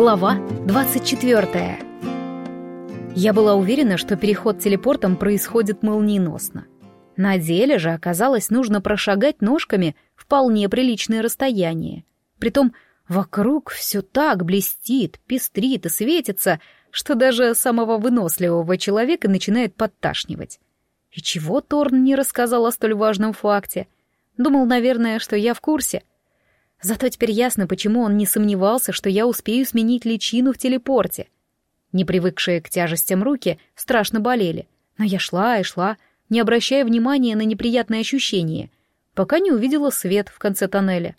Глава 24. Я была уверена, что переход телепортом происходит молниеносно. На деле же оказалось нужно прошагать ножками вполне приличное расстояние. Притом вокруг все так блестит, пестрит и светится, что даже самого выносливого человека начинает подташнивать. И чего Торн не рассказал о столь важном факте? Думал, наверное, что я в курсе — Зато теперь ясно, почему он не сомневался, что я успею сменить личину в телепорте. Не привыкшие к тяжестям руки страшно болели, но я шла и шла, не обращая внимания на неприятные ощущения, пока не увидела свет в конце тоннеля.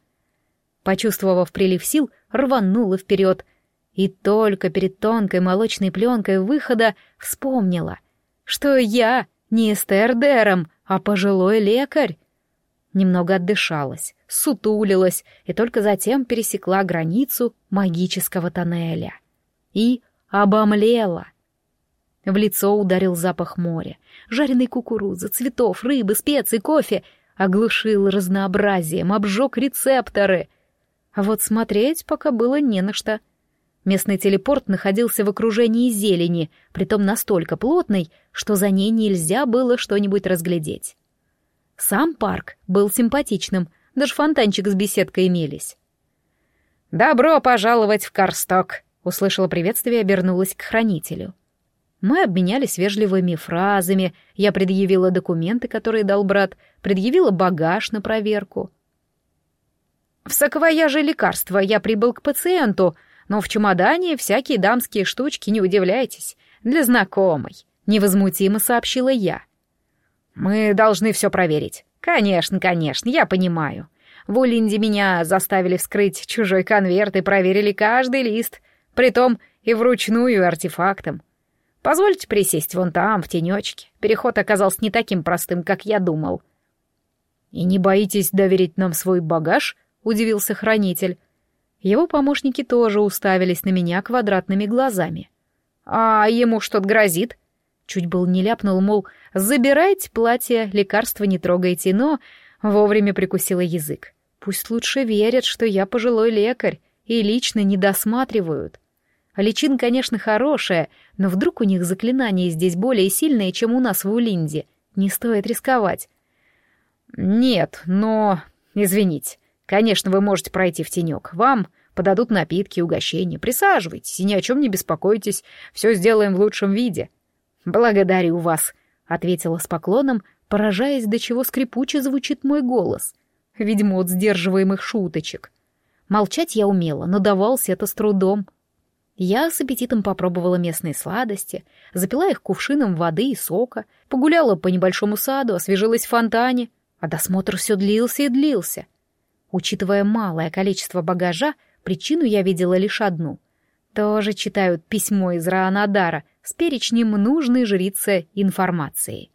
Почувствовав прилив сил, рванула вперед, и только перед тонкой молочной пленкой выхода вспомнила, что я не Эстер Дером, а пожилой лекарь. Немного отдышалась, сутулилась и только затем пересекла границу магического тоннеля. И обомлела. В лицо ударил запах моря, жареной кукурузы, цветов, рыбы, специй, кофе, оглушил разнообразием, обжег рецепторы. А вот смотреть пока было не на что. Местный телепорт находился в окружении зелени, притом настолько плотной, что за ней нельзя было что-нибудь разглядеть. Сам парк был симпатичным, даже фонтанчик с беседкой имелись. «Добро пожаловать в Карсток!» — услышала приветствие и обернулась к хранителю. Мы обменялись вежливыми фразами, я предъявила документы, которые дал брат, предъявила багаж на проверку. «В саквояже лекарства я прибыл к пациенту, но в чемодане всякие дамские штучки, не удивляйтесь, для знакомой», — невозмутимо сообщила я. «Мы должны все проверить». «Конечно, конечно, я понимаю. В Улинде меня заставили вскрыть чужой конверт и проверили каждый лист, притом и вручную артефактом. Позвольте присесть вон там, в тенечке. Переход оказался не таким простым, как я думал». «И не боитесь доверить нам свой багаж?» — удивился хранитель. Его помощники тоже уставились на меня квадратными глазами. «А ему что-то грозит?» Чуть был не ляпнул, мол, забирайте платье, лекарства не трогайте, но вовремя прикусила язык. Пусть лучше верят, что я пожилой лекарь, и лично не досматривают. Личин, конечно, хорошая, но вдруг у них заклинания здесь более сильные, чем у нас в Улинде. Не стоит рисковать. Нет, но... Извините. Конечно, вы можете пройти в тенек. Вам подадут напитки, угощения. Присаживайтесь и ни о чем не беспокойтесь. Все сделаем в лучшем виде. «Благодарю вас», — ответила с поклоном, поражаясь, до чего скрипуче звучит мой голос. Видимо, от сдерживаемых шуточек. Молчать я умела, но давался это с трудом. Я с аппетитом попробовала местные сладости, запила их кувшином воды и сока, погуляла по небольшому саду, освежилась в фонтане, а досмотр все длился и длился. Учитывая малое количество багажа, причину я видела лишь одну. Тоже читают письмо из Раанадара, с перечнем нужной жрице информации.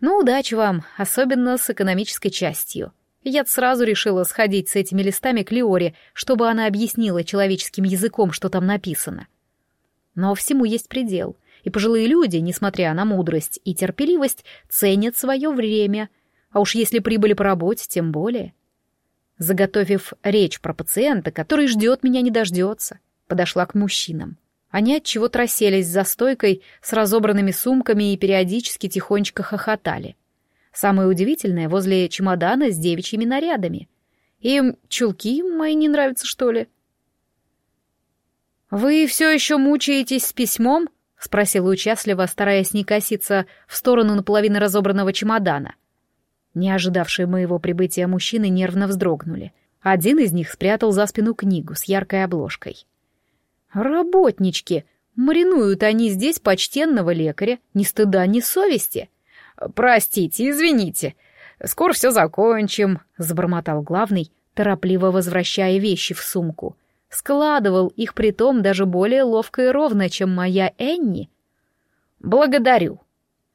Ну, удачи вам, особенно с экономической частью. Я сразу решила сходить с этими листами к Леоре, чтобы она объяснила человеческим языком, что там написано. Но всему есть предел, и пожилые люди, несмотря на мудрость и терпеливость, ценят свое время, а уж если прибыли по работе, тем более. Заготовив речь про пациента, который ждет меня не дождется, подошла к мужчинам. Они от чего-то расселись за стойкой с разобранными сумками и периодически тихонечко хохотали. Самое удивительное, возле чемодана с девичьими нарядами. Им чулки мои не нравятся, что ли? «Вы все еще мучаетесь с письмом?» — спросила участливо, стараясь не коситься в сторону наполовину разобранного чемодана. Не ожидавшие моего прибытия мужчины нервно вздрогнули. Один из них спрятал за спину книгу с яркой обложкой. Работнички! Маринуют они здесь почтенного лекаря, ни стыда, ни совести. Простите, извините. Скоро все закончим, забормотал главный, торопливо возвращая вещи в сумку. Складывал их притом даже более ловко и ровно, чем моя Энни. Благодарю.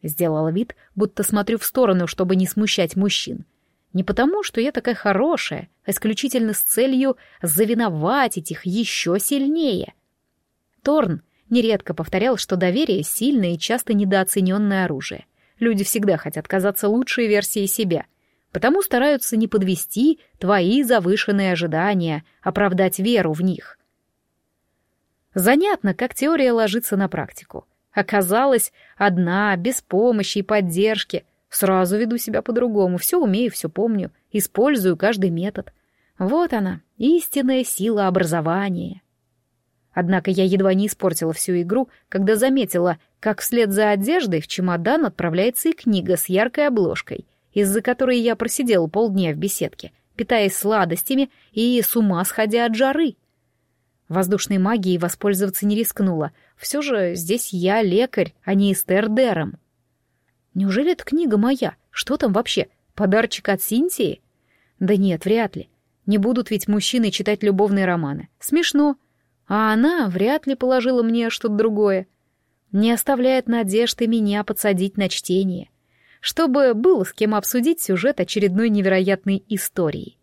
Сделала вид, будто смотрю в сторону, чтобы не смущать мужчин. Не потому, что я такая хорошая, а исключительно с целью завиноватить их еще сильнее. Торн нередко повторял, что доверие — сильное и часто недооцененное оружие. Люди всегда хотят казаться лучшей версией себя, потому стараются не подвести твои завышенные ожидания, оправдать веру в них. Занятно, как теория ложится на практику. Оказалось, одна, без помощи и поддержки. Сразу веду себя по-другому, все умею, все помню, использую каждый метод. Вот она, истинная сила образования. Однако я едва не испортила всю игру, когда заметила, как вслед за одеждой в чемодан отправляется и книга с яркой обложкой, из-за которой я просидела полдня в беседке, питаясь сладостями и с ума сходя от жары. Воздушной магией воспользоваться не рискнула. Все же здесь я лекарь, а не Эстер Дером. Неужели эта книга моя? Что там вообще? Подарочек от Синтии? Да нет, вряд ли. Не будут ведь мужчины читать любовные романы. Смешно. А она вряд ли положила мне что-то другое. Не оставляет надежды меня подсадить на чтение. Чтобы было с кем обсудить сюжет очередной невероятной истории.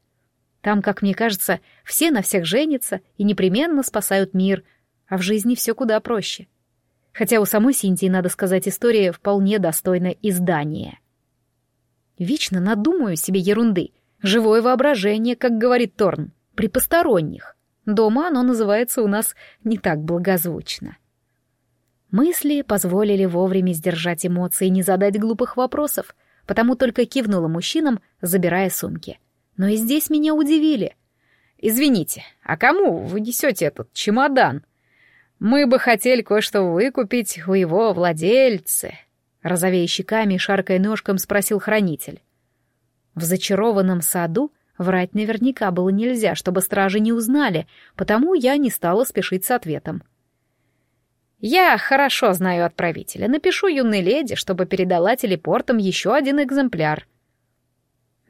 Там, как мне кажется, все на всех женятся и непременно спасают мир, а в жизни все куда проще. Хотя у самой Синтии, надо сказать, история вполне достойна издания. Вечно надумаю себе ерунды. Живое воображение, как говорит Торн, при посторонних. Дома оно называется у нас не так благозвучно. Мысли позволили вовремя сдержать эмоции и не задать глупых вопросов, потому только кивнула мужчинам, забирая сумки. Но и здесь меня удивили. «Извините, а кому вы несете этот чемодан? Мы бы хотели кое-что выкупить у его владельца», — розовея щеками и шаркая ножком спросил хранитель. В зачарованном саду Врать наверняка было нельзя, чтобы стражи не узнали, потому я не стала спешить с ответом. «Я хорошо знаю отправителя. Напишу юной леди, чтобы передала телепортом еще один экземпляр».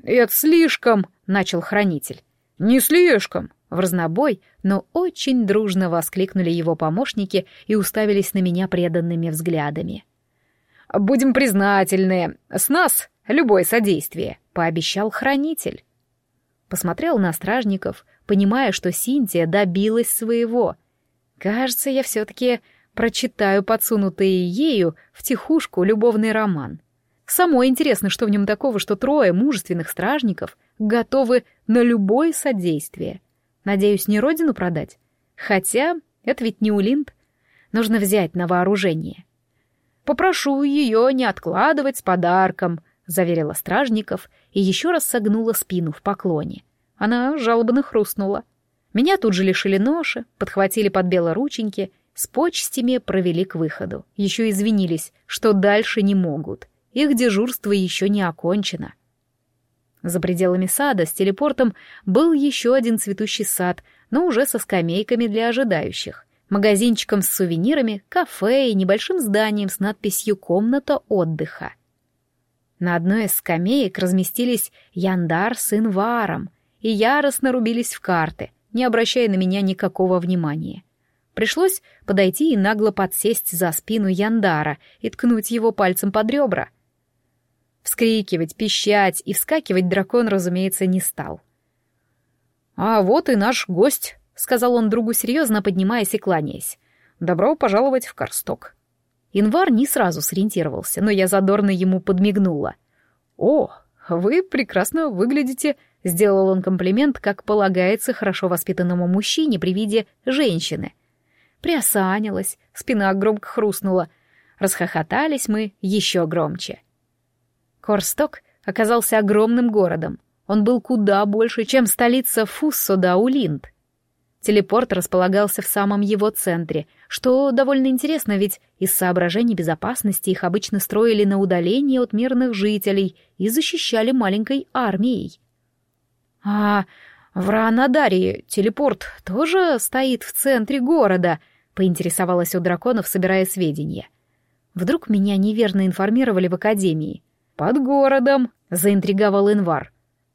«Это слишком», — начал хранитель. «Не слишком», — в разнобой, но очень дружно воскликнули его помощники и уставились на меня преданными взглядами. «Будем признательны. С нас любое содействие», — пообещал хранитель. Посмотрел на стражников, понимая, что Синтия добилась своего. Кажется, я все-таки прочитаю подсунутый ею в тихушку любовный роман. Самое интересное, что в нем такого, что трое мужественных стражников готовы на любое содействие. Надеюсь, не родину продать? Хотя это ведь не Улинд. Нужно взять на вооружение. Попрошу ее не откладывать с подарком, заверила стражников и еще раз согнула спину в поклоне. Она жалобно хрустнула. Меня тут же лишили ноши, подхватили под белорученьки, с почтями провели к выходу. Еще извинились, что дальше не могут. Их дежурство еще не окончено. За пределами сада с телепортом был еще один цветущий сад, но уже со скамейками для ожидающих, магазинчиком с сувенирами, кафе и небольшим зданием с надписью «Комната отдыха». На одной из скамеек разместились Яндар с Инваром и яростно рубились в карты, не обращая на меня никакого внимания. Пришлось подойти и нагло подсесть за спину Яндара и ткнуть его пальцем под ребра. Вскрикивать, пищать и вскакивать дракон, разумеется, не стал. «А вот и наш гость», — сказал он другу серьезно, поднимаясь и кланяясь. «Добро пожаловать в Корсток». Инвар не сразу сориентировался, но я задорно ему подмигнула. «О, вы прекрасно выглядите», — сделал он комплимент, как полагается хорошо воспитанному мужчине при виде женщины. Приосанилась, спина громко хрустнула. Расхохотались мы еще громче. Корсток оказался огромным городом. Он был куда больше, чем столица Фуссо-да-Улинд. Телепорт располагался в самом его центре, что довольно интересно, ведь из соображений безопасности их обычно строили на удалении от мирных жителей и защищали маленькой армией. «А в Ранадарии телепорт тоже стоит в центре города?» — поинтересовалась у драконов, собирая сведения. «Вдруг меня неверно информировали в Академии?» «Под городом», — заинтриговал Инвар.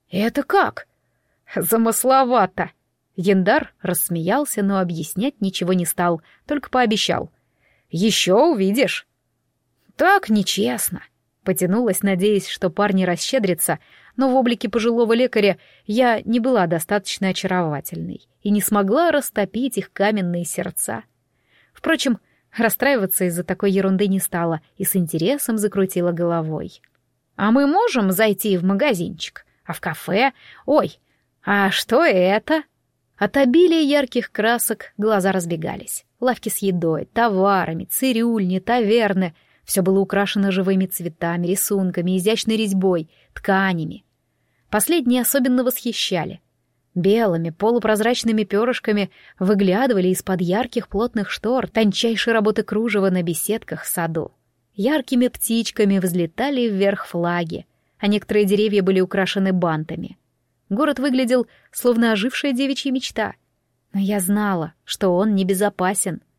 «Это как?» «Замысловато», Яндар рассмеялся, но объяснять ничего не стал, только пообещал. «Еще увидишь». «Так нечестно», — потянулась, надеясь, что парни расщедрятся, но в облике пожилого лекаря я не была достаточно очаровательной и не смогла растопить их каменные сердца. Впрочем, расстраиваться из-за такой ерунды не стала и с интересом закрутила головой. «А мы можем зайти в магазинчик? А в кафе? Ой, а что это?» От обилия ярких красок глаза разбегались. Лавки с едой, товарами, цирюльни, таверны — все было украшено живыми цветами, рисунками, изящной резьбой, тканями. Последние особенно восхищали. Белыми, полупрозрачными перышками выглядывали из-под ярких плотных штор тончайшей работы кружева на беседках в саду. Яркими птичками взлетали вверх флаги, а некоторые деревья были украшены бантами. Город выглядел, словно ожившая девичья мечта. Но я знала, что он небезопасен —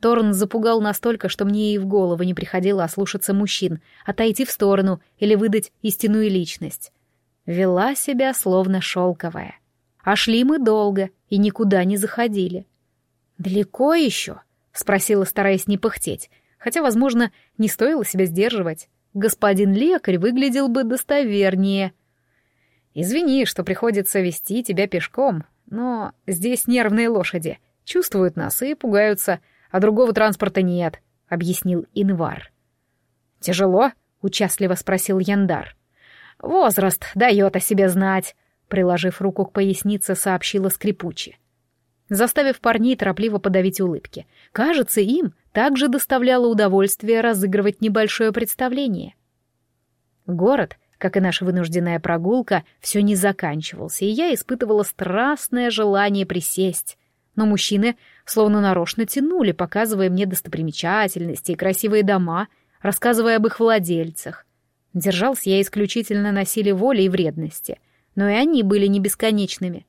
Торн запугал настолько, что мне и в голову не приходило ослушаться мужчин, отойти в сторону или выдать истинную личность. Вела себя словно шелковая. А шли мы долго и никуда не заходили. «Далеко еще?» — спросила, стараясь не пыхтеть, хотя, возможно, не стоило себя сдерживать. Господин лекарь выглядел бы достовернее. «Извини, что приходится вести тебя пешком, но здесь нервные лошади, чувствуют нас и пугаются, а другого транспорта нет», — объяснил Инвар. «Тяжело?» — участливо спросил Яндар. «Возраст дает о себе знать», — приложив руку к пояснице, сообщила скрипуче. Заставив парней торопливо подавить улыбки. Кажется, им также доставляло удовольствие разыгрывать небольшое представление. Город, как и наша вынужденная прогулка, все не заканчивался, и я испытывала страстное желание присесть, но мужчины словно нарочно тянули, показывая мне достопримечательности и красивые дома, рассказывая об их владельцах. Держался я исключительно на силе воли и вредности, но и они были не бесконечными.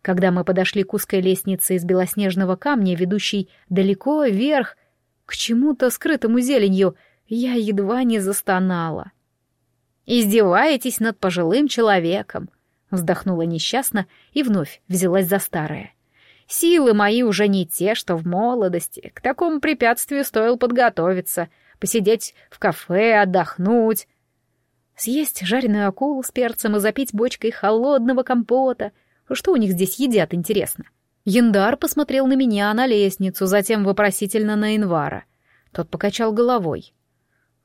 Когда мы подошли к узкой лестнице из белоснежного камня, ведущей далеко вверх, к чему-то скрытому зеленью, я едва не застонала. «Издеваетесь над пожилым человеком», — вздохнула несчастно и вновь взялась за старое. Силы мои уже не те, что в молодости. К такому препятствию стоило подготовиться, посидеть в кафе, отдохнуть. Съесть жареную акулу с перцем и запить бочкой холодного компота. Что у них здесь едят, интересно? Яндар посмотрел на меня, на лестницу, затем вопросительно на Инвара. Тот покачал головой.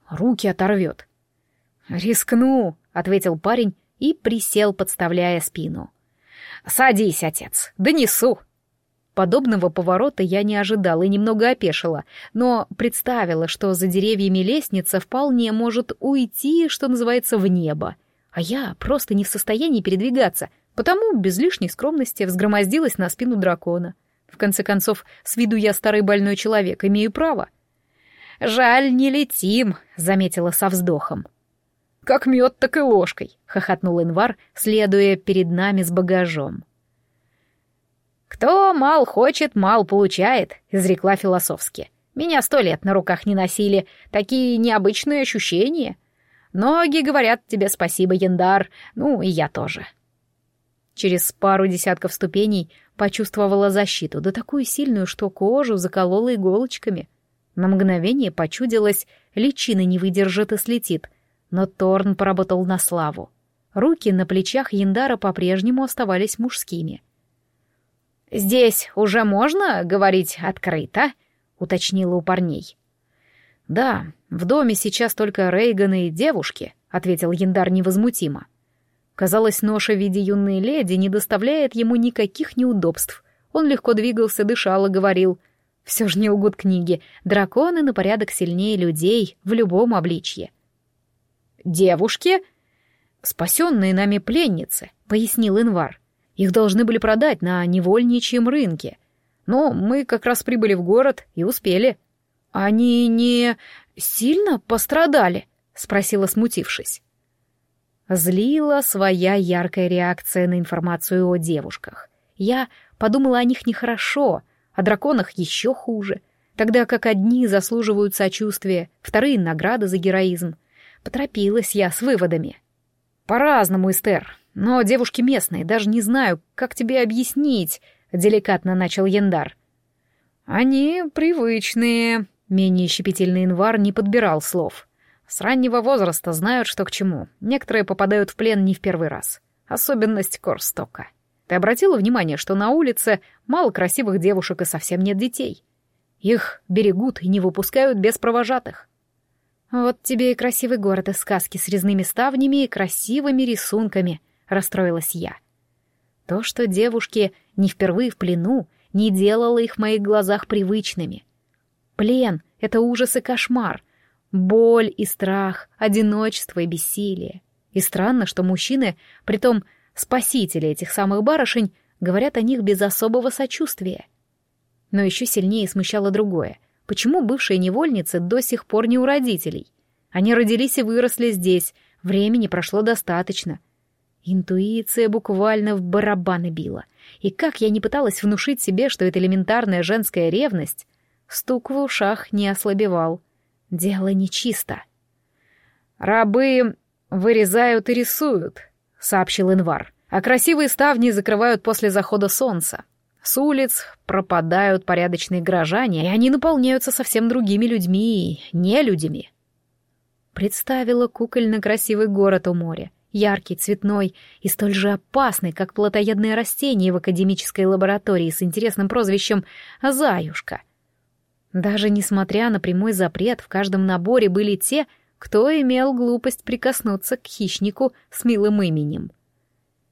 Руки оторвет. «Рискну», — ответил парень и присел, подставляя спину. «Садись, отец, донесу», Подобного поворота я не ожидала и немного опешила, но представила, что за деревьями лестница вполне может уйти, что называется, в небо. А я просто не в состоянии передвигаться, потому без лишней скромности взгромоздилась на спину дракона. В конце концов, с виду я старый больной человек, имею право. «Жаль, не летим», — заметила со вздохом. «Как мед, так и ложкой», — хохотнул Инвар, следуя перед нами с багажом. «Кто мал хочет, мал получает», — изрекла философски. «Меня сто лет на руках не носили. Такие необычные ощущения. Ноги говорят тебе спасибо, Яндар. Ну, и я тоже». Через пару десятков ступеней почувствовала защиту, да такую сильную, что кожу заколола иголочками. На мгновение почудилось, личина не выдержит и слетит, но Торн поработал на славу. Руки на плечах Яндара по-прежнему оставались мужскими. «Здесь уже можно говорить открыто?» — уточнила у парней. «Да, в доме сейчас только Рейган и девушки», — ответил Яндар невозмутимо. Казалось, ноша в виде юной леди не доставляет ему никаких неудобств. Он легко двигался, дышал и говорил. Все же не лгут книги. Драконы на порядок сильнее людей в любом обличье. «Девушки?» «Спасенные нами пленницы», — пояснил Инвар. Их должны были продать на невольничьем рынке. Но мы как раз прибыли в город и успели. Они не сильно пострадали? Спросила, смутившись. Злила своя яркая реакция на информацию о девушках. Я подумала о них нехорошо, о драконах еще хуже. Тогда как одни заслуживают сочувствия, вторые — награды за героизм. Поторопилась я с выводами. «По-разному, Эстер. Но девушки местные, даже не знаю, как тебе объяснить, деликатно начал Яндар. Они привычные, менее щепетильный инвар не подбирал слов. С раннего возраста знают, что к чему. Некоторые попадают в плен не в первый раз. Особенность Корстока. Ты обратила внимание, что на улице мало красивых девушек и совсем нет детей? Их берегут и не выпускают без провожатых. Вот тебе и красивый город из сказки с резными ставнями и красивыми рисунками —— расстроилась я. То, что девушки не впервые в плену, не делало их в моих глазах привычными. Плен — это ужас и кошмар, боль и страх, одиночество и бессилие. И странно, что мужчины, притом спасители этих самых барышень, говорят о них без особого сочувствия. Но еще сильнее смущало другое. Почему бывшие невольницы до сих пор не у родителей? Они родились и выросли здесь, времени прошло достаточно. Интуиция буквально в барабаны била. И как я не пыталась внушить себе, что это элементарная женская ревность, стук в ушах не ослабевал. Дело нечисто. «Рабы вырезают и рисуют», — сообщил Инвар, «а красивые ставни закрывают после захода солнца. С улиц пропадают порядочные горожане, и они наполняются совсем другими людьми, не людьми. Представила кукольно-красивый город у моря, яркий, цветной и столь же опасный, как плотоядное растение в академической лаборатории с интересным прозвищем «Заюшка». Даже несмотря на прямой запрет, в каждом наборе были те, кто имел глупость прикоснуться к хищнику с милым именем.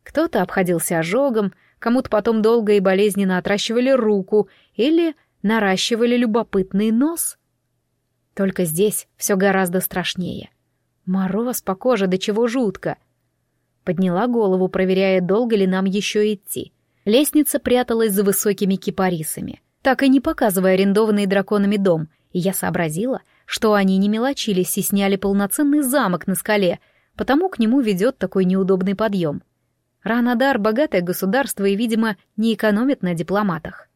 Кто-то обходился ожогом, Кому-то потом долго и болезненно отращивали руку или наращивали любопытный нос. Только здесь все гораздо страшнее. Мороз по коже, до чего жутко. Подняла голову, проверяя, долго ли нам еще идти. Лестница пряталась за высокими кипарисами, так и не показывая арендованный драконами дом, и я сообразила, что они не мелочились и сняли полноценный замок на скале, потому к нему ведет такой неудобный подъем. Ранадар — богатое государство и, видимо, не экономит на дипломатах.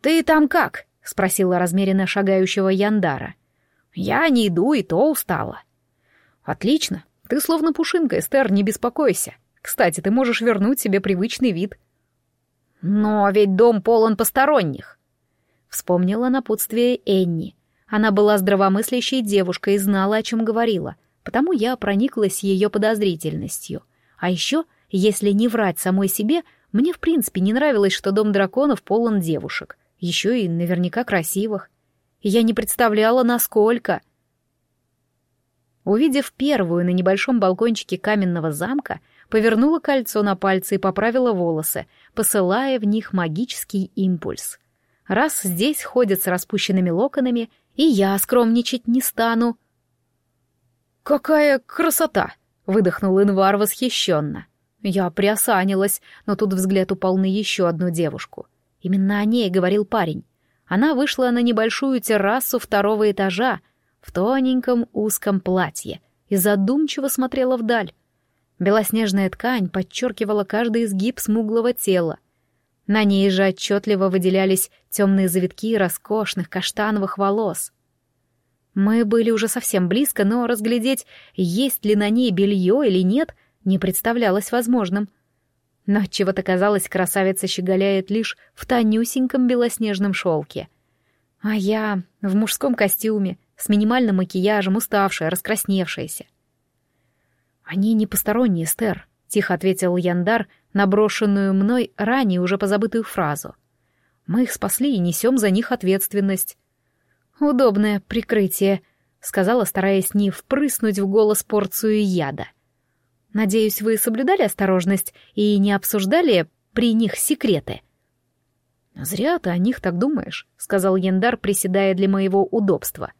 «Ты там как?» — спросила размеренно шагающего Яндара. «Я не иду, и то устала». «Отлично. Ты словно пушинка, Эстер, не беспокойся. Кстати, ты можешь вернуть себе привычный вид». «Но ведь дом полон посторонних». Вспомнила напутствие Энни. Она была здравомыслящей девушкой и знала, о чем говорила, потому я прониклась ее подозрительностью. А еще — если не врать самой себе, мне в принципе не нравилось, что дом драконов полон девушек, еще и наверняка красивых. Я не представляла, насколько. Увидев первую на небольшом балкончике каменного замка, повернула кольцо на пальцы и поправила волосы, посылая в них магический импульс. Раз здесь ходят с распущенными локонами, и я скромничать не стану. «Какая красота!» — выдохнул Инвар восхищенно. Я приосанилась, но тут взгляд упал на еще одну девушку. Именно о ней говорил парень. Она вышла на небольшую террасу второго этажа в тоненьком узком платье и задумчиво смотрела вдаль. Белоснежная ткань подчеркивала каждый изгиб смуглого тела. На ней же отчетливо выделялись темные завитки роскошных каштановых волос. Мы были уже совсем близко, но разглядеть, есть ли на ней белье или нет — не представлялось возможным. Но чего-то казалось, красавица щеголяет лишь в тонюсеньком белоснежном шелке. А я в мужском костюме, с минимальным макияжем, уставшая, раскрасневшаяся. «Они не посторонние, Стер», — тихо ответил Яндар на брошенную мной ранее уже позабытую фразу. «Мы их спасли и несем за них ответственность». «Удобное прикрытие», — сказала, стараясь не впрыснуть в голос порцию яда. Надеюсь, вы соблюдали осторожность и не обсуждали при них секреты. Зря ты о них так думаешь, сказал Яндар, приседая для моего удобства.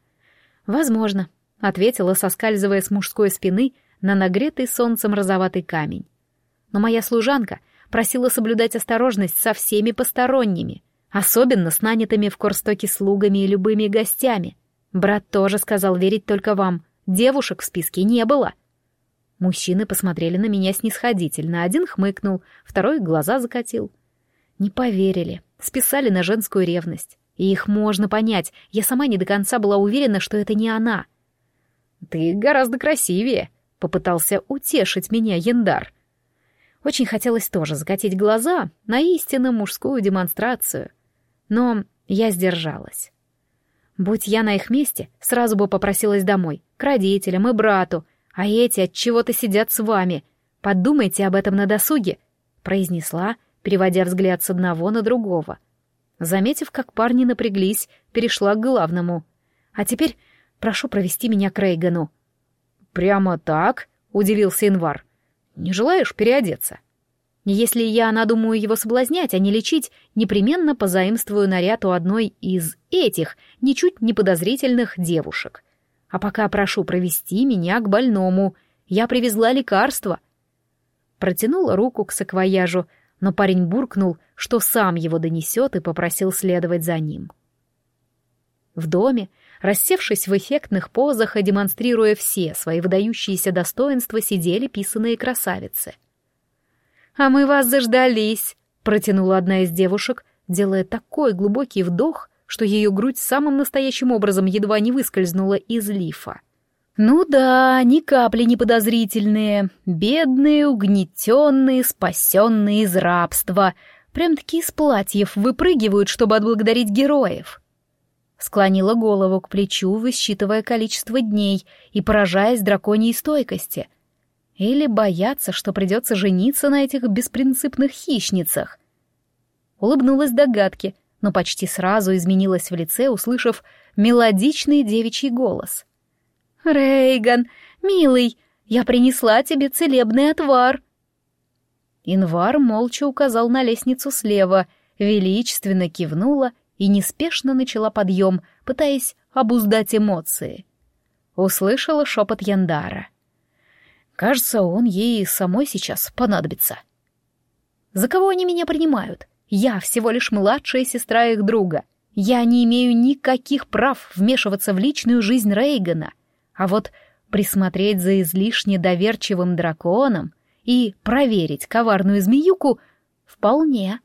Возможно, ответила, соскальзывая с мужской спины на нагретый солнцем розоватый камень. Но моя служанка просила соблюдать осторожность со всеми посторонними, особенно с нанятыми в Корстоке слугами и любыми гостями. Брат тоже сказал верить только вам. Девушек в списке не было. — Мужчины посмотрели на меня снисходительно. Один хмыкнул, второй глаза закатил. Не поверили, списали на женскую ревность. И их можно понять, я сама не до конца была уверена, что это не она. «Ты гораздо красивее», — попытался утешить меня Яндар. Очень хотелось тоже закатить глаза на истинно мужскую демонстрацию. Но я сдержалась. Будь я на их месте, сразу бы попросилась домой, к родителям и брату, а эти от чего-то сидят с вами. Подумайте об этом на досуге», — произнесла, переводя взгляд с одного на другого. Заметив, как парни напряглись, перешла к главному. «А теперь прошу провести меня к Рейгану». «Прямо так?» — удивился Инвар. «Не желаешь переодеться?» Если я надумаю его соблазнять, а не лечить, непременно позаимствую наряд у одной из этих, ничуть не подозрительных девушек. А пока прошу провести меня к больному. Я привезла лекарство. Протянула руку к саквояжу, но парень буркнул, что сам его донесет и попросил следовать за ним. В доме, рассевшись в эффектных позах и демонстрируя все свои выдающиеся достоинства, сидели писаные красавицы — «А мы вас заждались», — протянула одна из девушек, делая такой глубокий вдох, что ее грудь самым настоящим образом едва не выскользнула из лифа. «Ну да, ни капли не подозрительные, бедные, угнетенные, спасенные из рабства, прям-таки из платьев выпрыгивают, чтобы отблагодарить героев». Склонила голову к плечу, высчитывая количество дней и поражаясь драконьей стойкости — или боятся, что придется жениться на этих беспринципных хищницах. Улыбнулась догадке, но почти сразу изменилась в лице, услышав мелодичный девичий голос. «Рейган, милый, я принесла тебе целебный отвар». Инвар молча указал на лестницу слева, величественно кивнула и неспешно начала подъем, пытаясь обуздать эмоции. Услышала шепот Яндара — Кажется, он ей самой сейчас понадобится. За кого они меня принимают? Я всего лишь младшая сестра их друга. Я не имею никаких прав вмешиваться в личную жизнь Рейгана. А вот присмотреть за излишне доверчивым драконом и проверить коварную змеюку вполне.